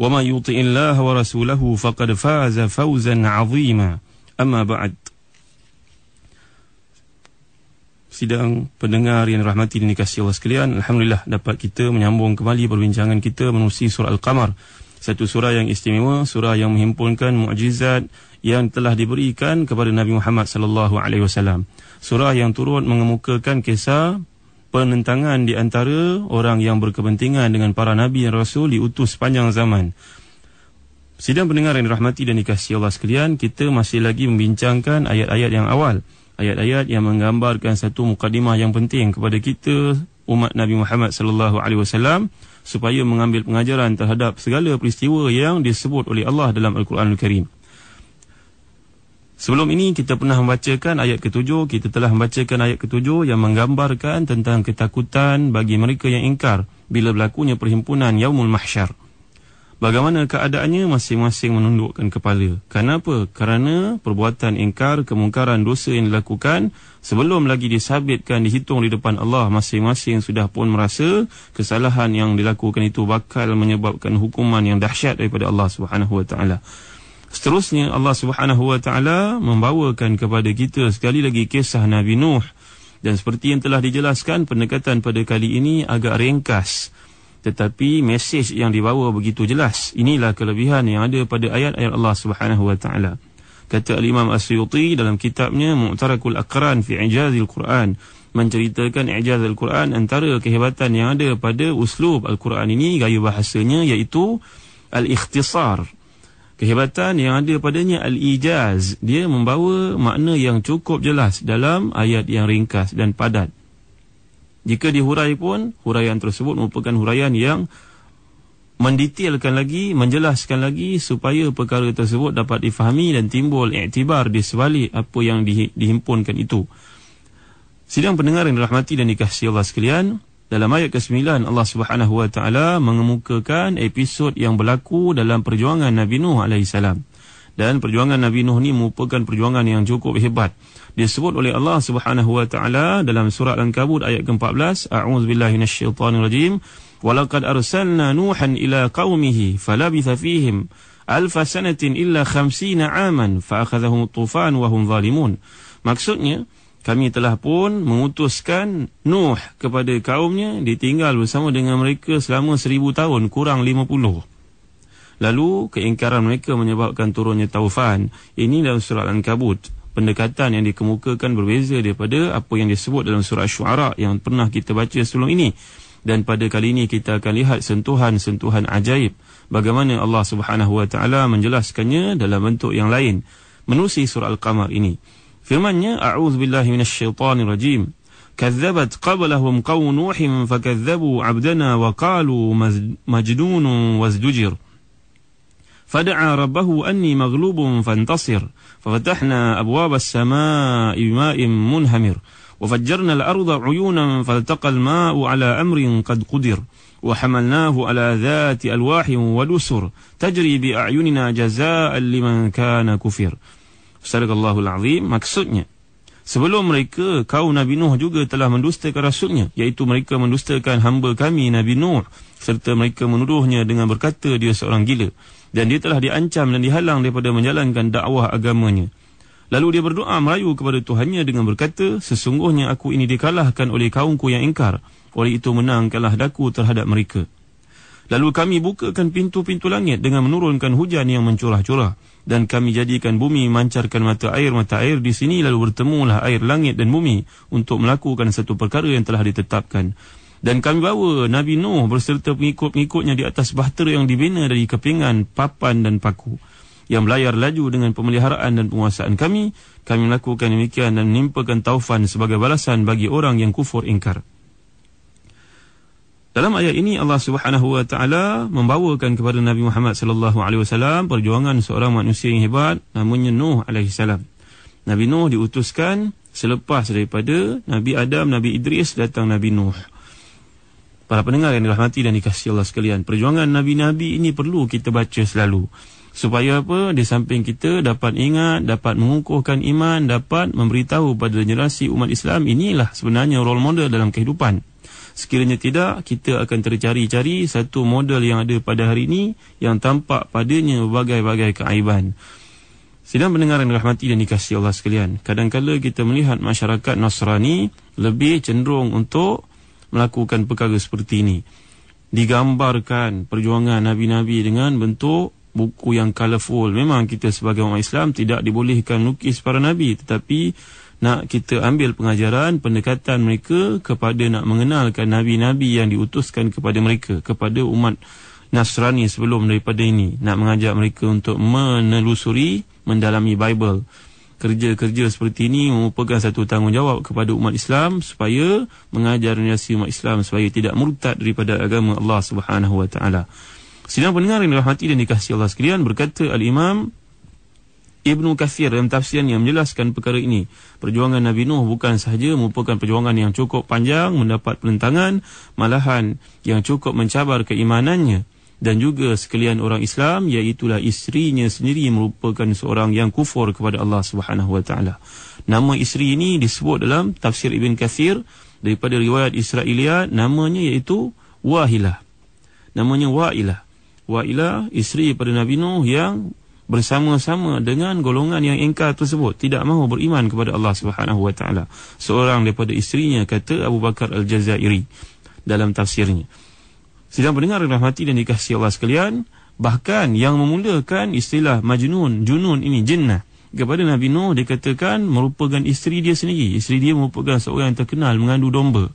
ومن يطع الله ورسوله فقد فاز فوزا عظيما أما بعد Sidang pendengar yang rahmati dan dikasihi Allah sekalian Alhamdulillah dapat kita menyambung kembali perbincangan kita menerusi surah Al-Qamar Satu surah yang istimewa, surah yang menghimpunkan mukjizat yang telah diberikan kepada Nabi Muhammad sallallahu alaihi wasallam. Surah yang turut mengemukakan kisah penentangan di antara orang yang berkepentingan dengan para nabi dan rasul diutus sepanjang zaman. Sidang pendengar yang dirahmati dan dikasihi Allah sekalian, kita masih lagi membincangkan ayat-ayat yang awal ayat-ayat yang menggambarkan satu mukadimah yang penting kepada kita umat Nabi Muhammad sallallahu alaihi wasallam supaya mengambil pengajaran terhadap segala peristiwa yang disebut oleh Allah dalam Al-Quranul Karim. Sebelum ini kita pernah membacakan ayat ketujuh, kita telah membacakan ayat ketujuh yang menggambarkan tentang ketakutan bagi mereka yang ingkar bila berlakunya perhimpunan Yaumul Mahsyar. Bagaimana keadaannya masing-masing menundukkan kepala. Kenapa? Kerana perbuatan ingkar, kemungkaran dosa yang dilakukan sebelum lagi disabitkan, dihitung di depan Allah, masing-masing sudah pun merasa kesalahan yang dilakukan itu bakal menyebabkan hukuman yang dahsyat daripada Allah Subhanahu Wa Taala. Seterusnya Allah Subhanahu Wa Taala membawakan kepada kita sekali lagi kisah Nabi Nuh. Dan seperti yang telah dijelaskan pendekatan pada kali ini agak ringkas. Tetapi mesej yang dibawa begitu jelas. Inilah kelebihan yang ada pada ayat-ayat Allah Subhanahu wa taala. Kata al-Imam As-Suyuti dalam kitabnya Mu'tarakul Aqran fi Ijazil Quran menceritakan ijaz al-Quran antara kehebatan yang ada pada uslub al-Quran ini gaya bahasanya iaitu al-ikhtisar kehebatan yang ada padanya al-ijaz dia membawa makna yang cukup jelas dalam ayat yang ringkas dan padat jika dihurai pun, huraian tersebut merupakan huraian yang mendetailkan lagi, menjelaskan lagi supaya perkara tersebut dapat difahami dan timbul iktibar di sebalik apa yang di, dihimpunkan itu. Sidang pendengar yang dirahmati dan dikasihi Allah sekalian, dalam ayat ke-9 Allah Subhanahu Wa Taala mengemukakan episod yang berlaku dalam perjuangan Nabi Nuh alaihissalam. Dan perjuangan Nabi Nuh ini merupakan perjuangan yang cukup hebat. Disebut oleh Allah Subhanahu wa taala dalam surah Al-Ankabut ayat ke-14 a'udzubillahi minasyaitonirrajim walaqad arsalna nuhan ila qaumihi falabitha fihim alf sanatin illa 50 aman fa'akhadhahum at-tufan wa hum zalimun. Maksudnya kami telah pun mengutuskan Nuh kepada kaumnya ditinggal bersama dengan mereka selama seribu tahun kurang lima puluh. Lalu keingkaran mereka menyebabkan turunnya taufan. Ini dalam surah Al-Ankabut pendekatan yang dikemukakan berbeza daripada apa yang disebut dalam surah Syuara yang pernah kita baca sebelum ini. Dan pada kali ini kita akan lihat sentuhan-sentuhan ajaib bagaimana Allah Subhanahu wa taala menjelaskannya dalam bentuk yang lain menerusi surah Al-Qamar ini. Firman-Nya a'udzubillahi minasyaitonirrajim. كذبت قبلهم قوم نوح فكذبوا عبدنا وقالوا مجنون وازدجر. فدعا ربه أني مغلوب فانتصر. ففتحنا أبواب السماء بماء منهمر. وفجرنا الأرض عيونا فالتقى الماء على أمر قد قدر. وحملناه على ذات ألواح ودسر تجري بأعيننا جزاء لمن كان كفر. Sadaqallahul Azim. Maksudnya Sebelum mereka kaum Nabi Nuh juga telah mendustakan Rasulnya. Iaitu mereka mendustakan hamba kami Nabi Nuh. Serta mereka menuduhnya dengan berkata dia seorang gila. Dan dia telah diancam dan dihalang daripada menjalankan dakwah agamanya. Lalu dia berdoa merayu kepada Tuhannya dengan berkata Sesungguhnya aku ini dikalahkan oleh kaumku yang ingkar. Oleh itu menangkanlah daku terhadap mereka. Lalu kami bukakan pintu-pintu langit dengan menurunkan hujan yang mencurah-curah. dan kami jadikan bumi memancarkan mata air mata air di sini. Lalu bertemulah air langit dan bumi untuk melakukan satu perkara yang telah ditetapkan. Dan kami bawa Nabi Nuh berserta pengikut-pengikutnya di atas bahtera yang dibina dari kepingan, papan dan paku. Yang belayar laju dengan pemeliharaan dan penguasaan kami kami melakukan demikian dan menimpakan taufan sebagai balasan bagi orang yang kufur ingkar dalam ayat ini Allah Subhanahu wa taala membawakan kepada Nabi Muhammad sallallahu alaihi wasallam perjuangan seorang manusia yang hebat namanya Nuh alaihi salam. Nabi Nuh diutuskan selepas daripada Nabi Adam, Nabi Idris datang Nabi Nuh. Para pendengar yang dirahmati dan dikasihi Allah sekalian, perjuangan nabi-nabi ini perlu kita baca selalu. Supaya apa? Di samping kita dapat ingat, dapat mengukuhkan iman, dapat memberitahu pada generasi umat Islam inilah sebenarnya role model dalam kehidupan. Sekiranya tidak, kita akan tercari-cari satu model yang ada pada hari ini yang tampak padanya berbagai-bagai keaiban. Sidang pendengar yang dirahmati dan dikasihi Allah sekalian. Kadang-kadang kita melihat masyarakat Nasrani lebih cenderung untuk melakukan perkara seperti ini. Digambarkan perjuangan Nabi-Nabi dengan bentuk buku yang colourful. Memang kita sebagai umat Islam tidak dibolehkan lukis para Nabi. Tetapi nak kita ambil pengajaran pendekatan mereka kepada nak mengenalkan nabi-nabi yang diutuskan kepada mereka kepada umat Nasrani sebelum daripada ini nak mengajak mereka untuk menelusuri mendalami Bible kerja-kerja seperti ini merupakan satu tanggungjawab kepada umat Islam supaya mengajar generasi umat Islam supaya tidak murtad daripada agama Allah Subhanahu wa taala. Sidang pendengar yang dirahmati dan dikasihi Allah sekalian berkata al-Imam Ibnu Kathir dalam tafsirnya menjelaskan perkara ini. Perjuangan Nabi Nuh bukan sahaja merupakan perjuangan yang cukup panjang mendapat penentangan, malahan yang cukup mencabar keimanannya dan juga sekalian orang Islam iaitulah isterinya sendiri merupakan seorang yang kufur kepada Allah taala. Nama isteri ini disebut dalam tafsir Ibn Kathir daripada riwayat Israelia namanya iaitu Wahilah. Namanya Wahilah. Wahilah isteri pada Nabi Nuh yang bersama-sama dengan golongan yang ingkar tersebut tidak mahu beriman kepada Allah Subhanahu wa taala. Seorang daripada isterinya kata Abu Bakar Al-Jazairi dalam tafsirnya. Sidang pendengar rahmati dan dikasihi Allah sekalian, bahkan yang memulakan istilah majnun, junun ini jinnah kepada Nabi Nuh dikatakan merupakan isteri dia sendiri. Isteri dia merupakan seorang yang terkenal mengandu domba.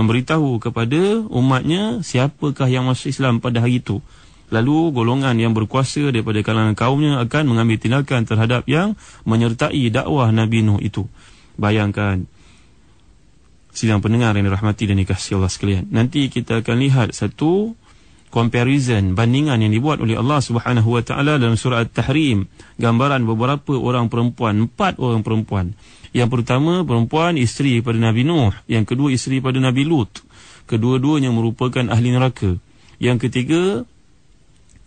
Memberitahu kepada umatnya siapakah yang masuk Islam pada hari itu. Lalu golongan yang berkuasa daripada kalangan kaumnya akan mengambil tindakan terhadap yang menyertai dakwah Nabi Nuh itu. Bayangkan sidang pendengar yang dirahmati dan dikasihi Allah sekalian. Nanti kita akan lihat satu comparison bandingan yang dibuat oleh Allah Subhanahu wa taala dalam surah At-Tahrim, gambaran beberapa orang perempuan, empat orang perempuan. Yang pertama perempuan isteri pada Nabi Nuh, yang kedua isteri pada Nabi Lut. Kedua-duanya merupakan ahli neraka. Yang ketiga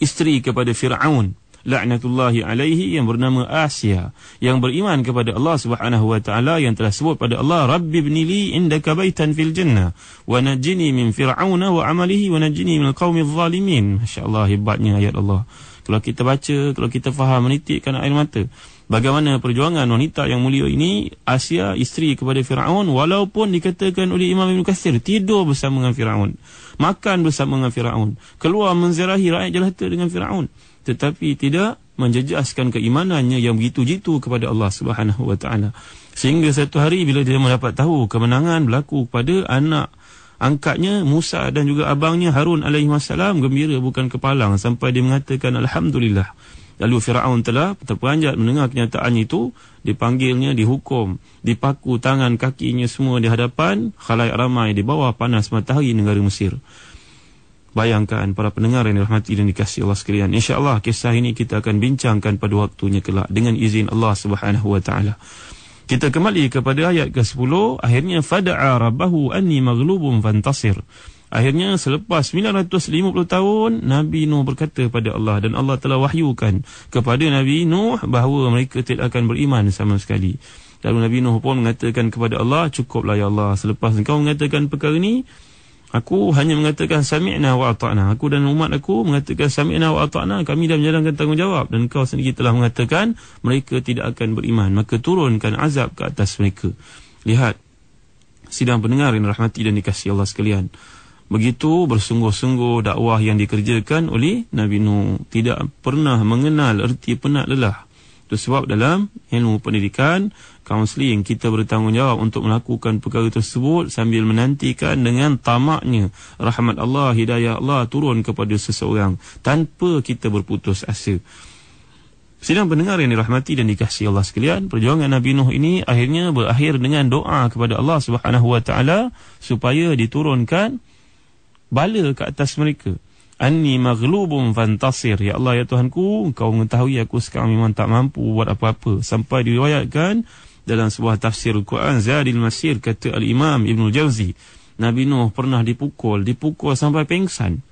isteri kepada Fir'aun laknatullahi alaihi yang bernama Asia yang beriman kepada Allah Subhanahu wa taala yang telah sebut pada Allah rabbi ibnili indaka baitan fil jannah wa najini min fir'auna wa amalihi wa najini min alqaumidh zalimin. Masyaallah hebatnya ayat Allah. Kalau kita baca kalau kita faham menitikkan air mata bagaimana perjuangan wanita yang mulia ini Asia isteri kepada Firaun walaupun dikatakan oleh Imam Ibn Kathir tidur bersama dengan Firaun makan bersama dengan Firaun, keluar menzirahi rakyat jelata dengan Firaun, tetapi tidak menjejaskan keimanannya yang begitu jitu kepada Allah Subhanahu wa taala. Sehingga satu hari bila dia mendapat tahu kemenangan berlaku kepada anak angkatnya Musa dan juga abangnya Harun alaihi wasallam gembira bukan kepalang sampai dia mengatakan alhamdulillah. Lalu Firaun telah terperanjat mendengar kenyataan itu, dipanggilnya, dihukum, dipaku tangan kakinya semua di hadapan khalayak ramai di bawah panas matahari negara Mesir. Bayangkan para pendengar yang dirahmati dan dikasihi Allah sekalian. Insya-Allah kisah ini kita akan bincangkan pada waktunya kelak dengan izin Allah Subhanahu wa taala. Kita kembali kepada ayat ke-10, akhirnya fada'a rabbahu anni maghlubun fantasir. Akhirnya selepas 950 tahun Nabi Nuh berkata pada Allah dan Allah telah wahyukan kepada Nabi Nuh bahawa mereka tidak akan beriman sama sekali. Lalu Nabi Nuh pun mengatakan kepada Allah, cukuplah ya Allah selepas engkau mengatakan perkara ini, aku hanya mengatakan sami'na wa ata'na. Aku dan umat aku mengatakan sami'na wa ata'na, kami dah menjalankan tanggungjawab dan engkau sendiri telah mengatakan mereka tidak akan beriman. Maka turunkan azab ke atas mereka. Lihat sidang pendengar yang rahmati dan dikasihi Allah sekalian Begitu bersungguh-sungguh dakwah yang dikerjakan oleh Nabi Nuh. Tidak pernah mengenal erti penat lelah. Itu sebab dalam ilmu pendidikan, kaunseling, kita bertanggungjawab untuk melakukan perkara tersebut sambil menantikan dengan tamaknya rahmat Allah, hidayah Allah turun kepada seseorang tanpa kita berputus asa. Sidang pendengar yang dirahmati dan dikasihi Allah sekalian, perjuangan Nabi Nuh ini akhirnya berakhir dengan doa kepada Allah Subhanahu Wa Taala supaya diturunkan bala ke atas mereka. Anni maghlubun fantasir. Ya Allah, ya Tuhanku, engkau mengetahui aku sekarang memang tak mampu buat apa-apa. Sampai diriwayatkan dalam sebuah tafsir Al-Quran, Zadil Masir, kata Al-Imam Ibn Jawzi, Nabi Nuh pernah dipukul, dipukul sampai pengsan.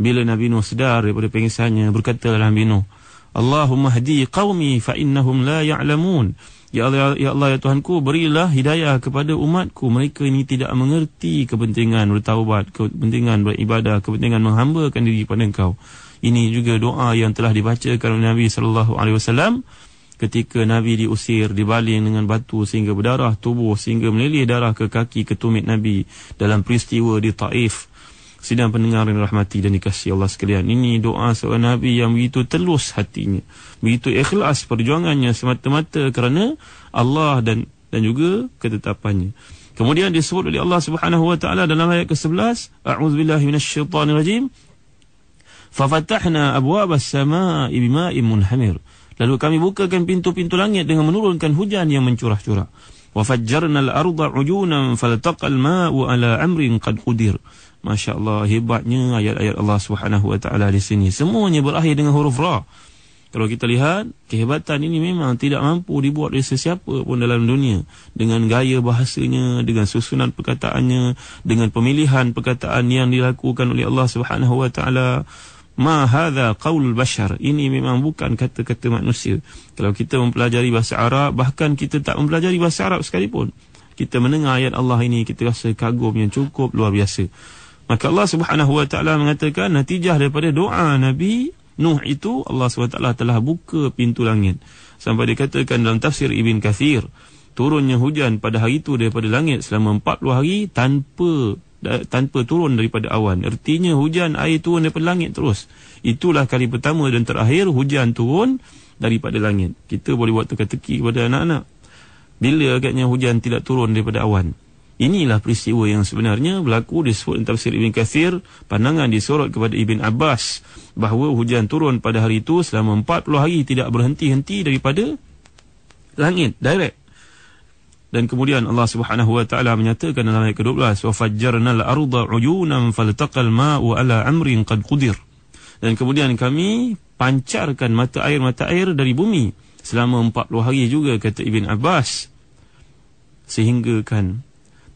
Bila Nabi Nuh sedar daripada pengsannya, berkata Nabi Nuh, Allahumma hadi qawmi fa innahum la ya'lamun. Ya Allah, ya Allah, ya Tuhanku, berilah hidayah kepada umatku. Mereka ini tidak mengerti kepentingan bertaubat, kepentingan beribadah, kepentingan menghambakan diri kepada engkau. Ini juga doa yang telah dibacakan oleh Nabi wasallam ketika Nabi diusir, dibaling dengan batu sehingga berdarah tubuh, sehingga melilih darah ke kaki ketumit Nabi dalam peristiwa di Taif. Sidang pendengar yang rahmati dan dikasihi Allah sekalian. Ini doa seorang Nabi yang begitu telus hatinya. Begitu ikhlas perjuangannya semata-mata kerana Allah dan dan juga ketetapannya. Kemudian disebut oleh Allah Subhanahu wa taala dalam ayat ke-11, A'udzubillahi minasyaitonirrajim. Fafatahna abwabas samaa'i bima'in munhamir. Lalu kami bukakan pintu-pintu langit dengan menurunkan hujan yang mencurah-curah. Wa fajjarna al-ardha 'uyunan faltaqal ma'u 'ala amrin qad qudir. Masya Allah hebatnya ayat-ayat Allah Taala di sini. Semuanya berakhir dengan huruf ra. Kalau kita lihat kehebatan ini memang tidak mampu dibuat oleh sesiapa pun dalam dunia dengan gaya bahasanya, dengan susunan perkataannya, dengan pemilihan perkataan yang dilakukan oleh Allah Taala. Ma hadza qaul bashar. Ini memang bukan kata-kata manusia. Kalau kita mempelajari bahasa Arab, bahkan kita tak mempelajari bahasa Arab sekalipun, kita mendengar ayat Allah ini kita rasa kagum yang cukup luar biasa. Maka Allah Subhanahu Wa Taala mengatakan natijah daripada doa Nabi Nuh itu Allah SWT telah buka pintu langit. Sampai dikatakan dalam tafsir Ibn Kathir, turunnya hujan pada hari itu daripada langit selama 40 hari tanpa tanpa turun daripada awan. Artinya hujan air turun daripada langit terus. Itulah kali pertama dan terakhir hujan turun daripada langit. Kita boleh buat teka-teki kepada anak-anak. Bila agaknya hujan tidak turun daripada awan? Inilah peristiwa yang sebenarnya berlaku disebut dalam tafsir Ibn Kathir pandangan disorot kepada Ibn Abbas bahawa hujan turun pada hari itu selama 40 hari tidak berhenti-henti daripada langit direct. Dan kemudian Allah Subhanahu wa taala menyatakan dalam ayat ke-12 wa fajjarnal arda uyunan faltaqal ma'u ala amrin qad qudir. Dan kemudian kami pancarkan mata air mata air dari bumi selama 40 hari juga kata Ibn Abbas sehingga kan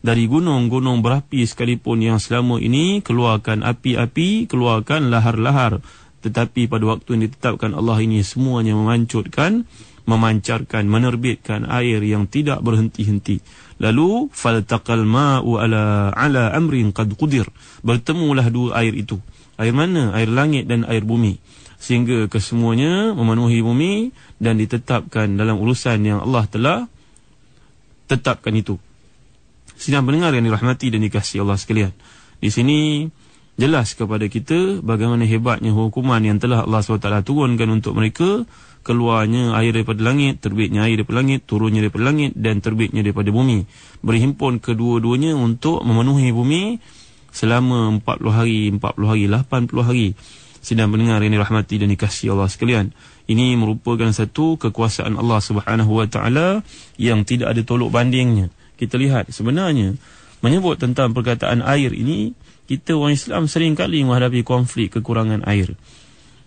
dari gunung-gunung berapi sekalipun yang selama ini keluarkan api-api, keluarkan lahar-lahar. Tetapi pada waktu yang ditetapkan Allah ini semuanya memancutkan, memancarkan, menerbitkan air yang tidak berhenti-henti. Lalu faltaqal ma'u ala ala amrin qad qudir. Bertemulah dua air itu. Air mana? Air langit dan air bumi. Sehingga kesemuanya memenuhi bumi dan ditetapkan dalam urusan yang Allah telah tetapkan itu. Sidang pendengar yang dirahmati dan dikasihi Allah sekalian. Di sini jelas kepada kita bagaimana hebatnya hukuman yang telah Allah SWT turunkan untuk mereka. Keluarnya air daripada langit, terbitnya air daripada langit, turunnya daripada langit dan terbitnya daripada bumi. Berhimpun kedua-duanya untuk memenuhi bumi selama 40 hari, 40 hari, 80 hari. Sidang pendengar yang dirahmati dan dikasihi Allah sekalian. Ini merupakan satu kekuasaan Allah Subhanahu Wa Taala yang tidak ada tolok bandingnya kita lihat sebenarnya menyebut tentang perkataan air ini kita orang Islam sering kali menghadapi konflik kekurangan air.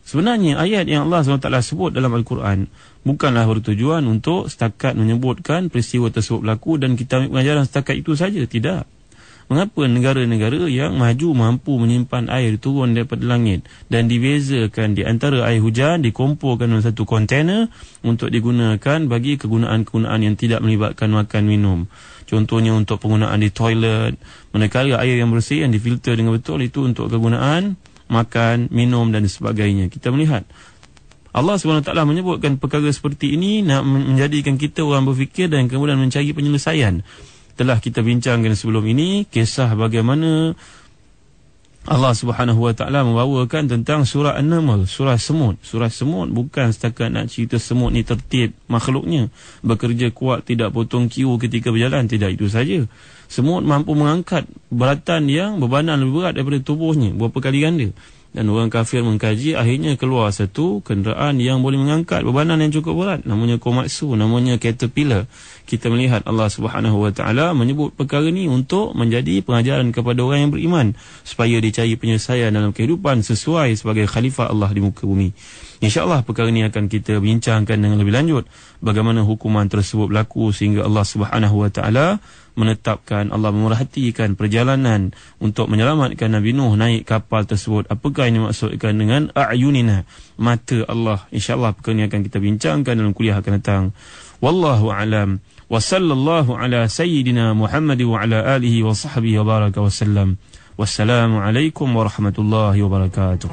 Sebenarnya ayat yang Allah SWT sebut dalam Al-Quran bukanlah bertujuan untuk setakat menyebutkan peristiwa tersebut berlaku dan kita ambil pengajaran setakat itu saja. Tidak. Mengapa negara-negara yang maju mampu menyimpan air turun daripada langit dan dibezakan di antara air hujan dikumpulkan dalam satu kontainer untuk digunakan bagi kegunaan-kegunaan yang tidak melibatkan makan minum. Contohnya untuk penggunaan di toilet, manakala air yang bersih yang difilter dengan betul itu untuk kegunaan makan, minum dan sebagainya. Kita melihat Allah SWT menyebutkan perkara seperti ini nak menjadikan kita orang berfikir dan kemudian mencari penyelesaian. Telah kita bincangkan sebelum ini kisah bagaimana Allah Subhanahu Wa Taala membawakan tentang surah An-Naml, surah semut. Surah semut bukan setakat nak cerita semut ni tertib makhluknya, bekerja kuat tidak potong kiu ketika berjalan, tidak itu saja. Semut mampu mengangkat beratan yang berbanan lebih berat daripada tubuhnya, berapa kali ganda dan orang kafir mengkaji akhirnya keluar satu kenderaan yang boleh mengangkat bebanan yang cukup berat. Namanya komatsu namanya caterpillar. Kita melihat Allah Subhanahu Wa Taala menyebut perkara ini untuk menjadi pengajaran kepada orang yang beriman supaya dicari penyelesaian dalam kehidupan sesuai sebagai khalifah Allah di muka bumi. Insyaallah perkara ini akan kita bincangkan dengan lebih lanjut bagaimana hukuman tersebut berlaku sehingga Allah Subhanahu Wa Taala menetapkan Allah memerhatikan perjalanan untuk menyelamatkan Nabi Nuh naik kapal tersebut. Apakah ini maksudkan dengan a'yunina, mata Allah. InsyaAllah perkara ini akan kita bincangkan dalam kuliah akan datang. Wallahu a'lam. Wa sallallahu ala sayyidina Muhammad wa ala alihi wa sahbihi wa baraka wa sallam. Wassalamualaikum warahmatullahi wabarakatuh.